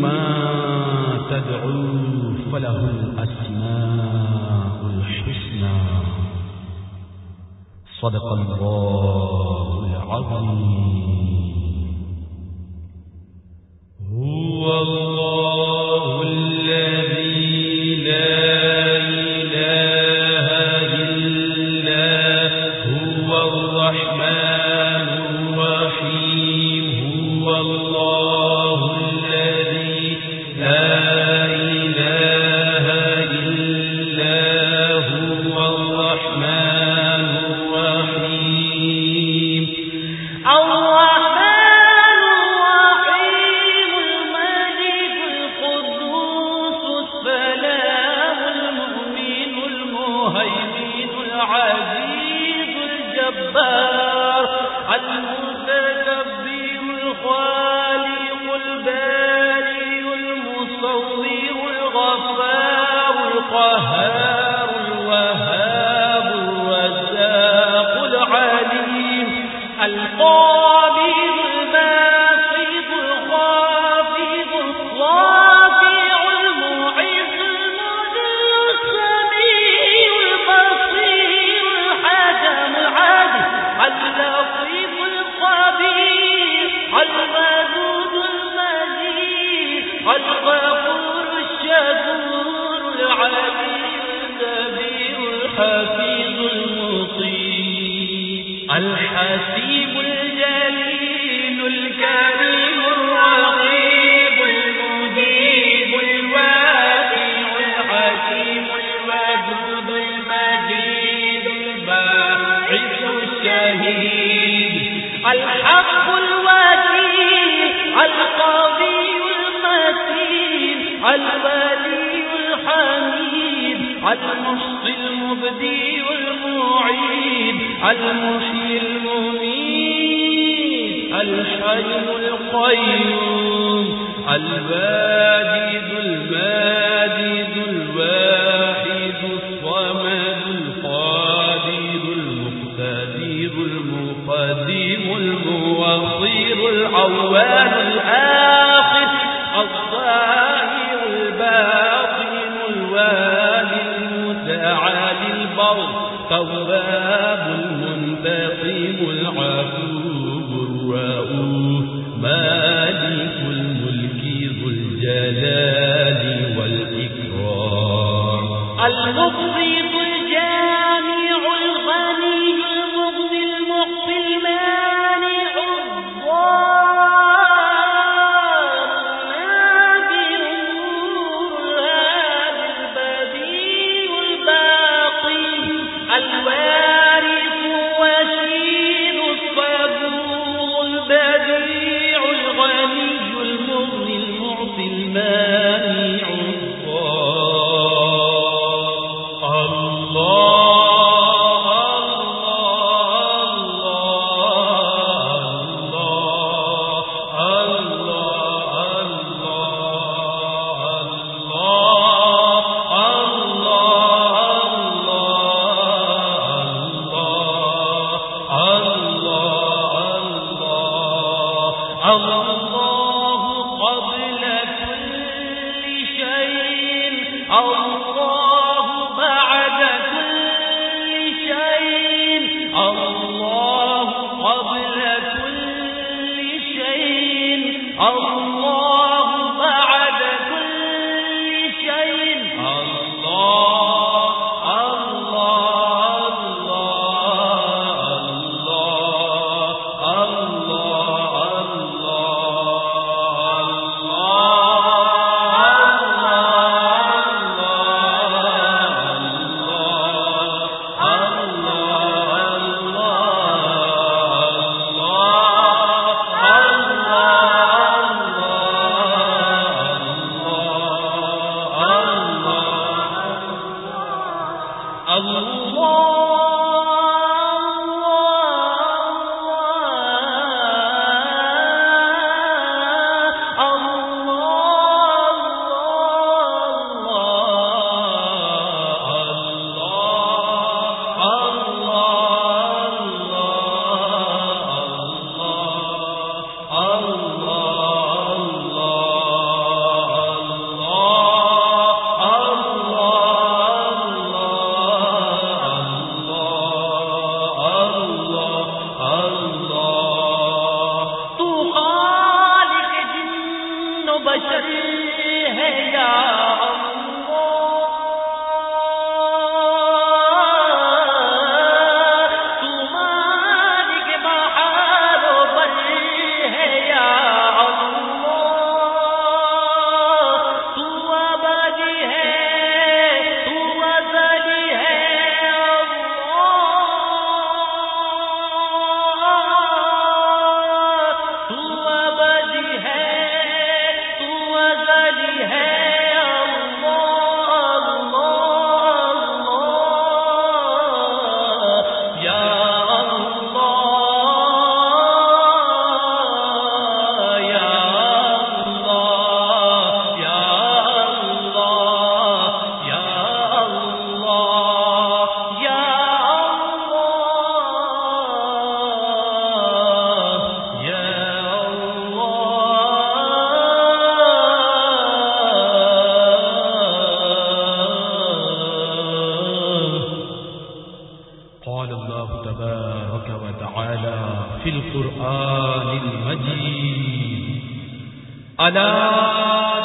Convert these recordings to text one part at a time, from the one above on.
ما تدعو فله الأسماء الحسنى. صدق الله العظيم هو الله الذي لا إله إلا هو الرحمن الرحيم هو الله العزيز الجبار المتكبر الخالق الباري المصور الغفار القهار الوهاب الرزاق العليم القادر الحفيظ المطيع الحسيب الجليل الكريم الرقيب المجيب الواسع الحكيم الودود المجيد الباعث الشهيد. الحق الوكيل، القاضي المتين، الولي الحميد. المحصي المبدي المعيد المحيي المميت الحي القيوم الباجد الماجد الواحد المتعالي البر تواب المنتقم العفو الرؤوف. مالك الملك ذو الجلال والإكرام. المقسط بعد كل شيء. الله قبل اللہ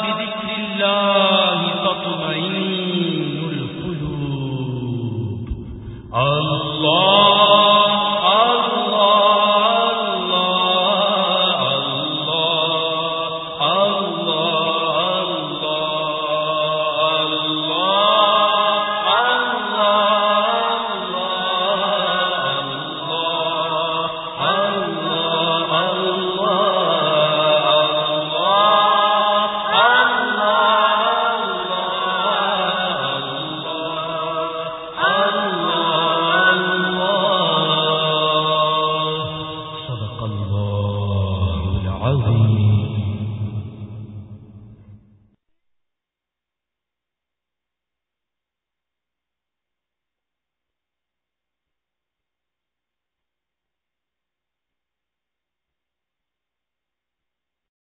بذكر الله تطمئن القلوب. الله